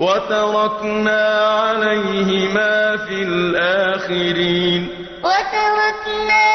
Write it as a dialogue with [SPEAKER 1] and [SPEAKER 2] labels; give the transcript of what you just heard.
[SPEAKER 1] وَتَرَكْنَا عَلَيْهِمَا فِي الْآخِرِينَ. وَتَرَكْنَا